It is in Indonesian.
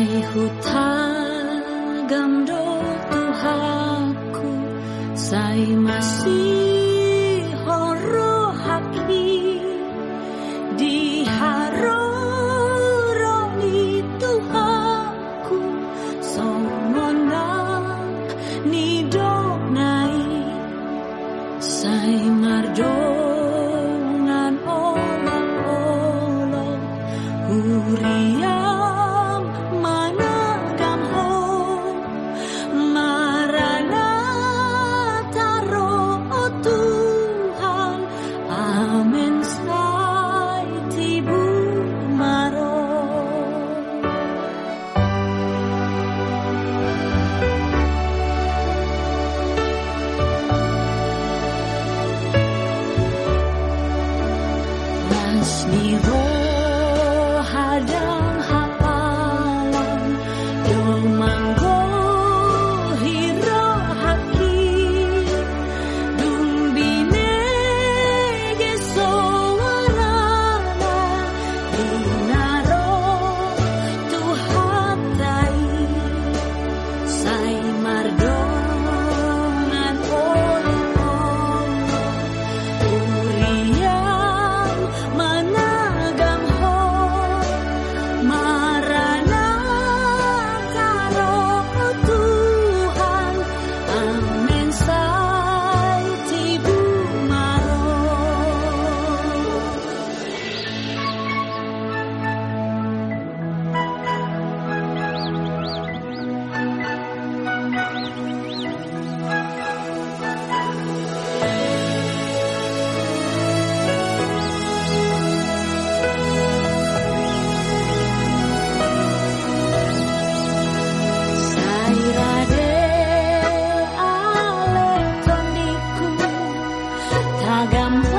Wahai hutan Tuhan Tuhanku Saya masih horo haki Di haroroni Tuhanku nido nidonai. Saya mardongan olok-olok Hurian. Dance program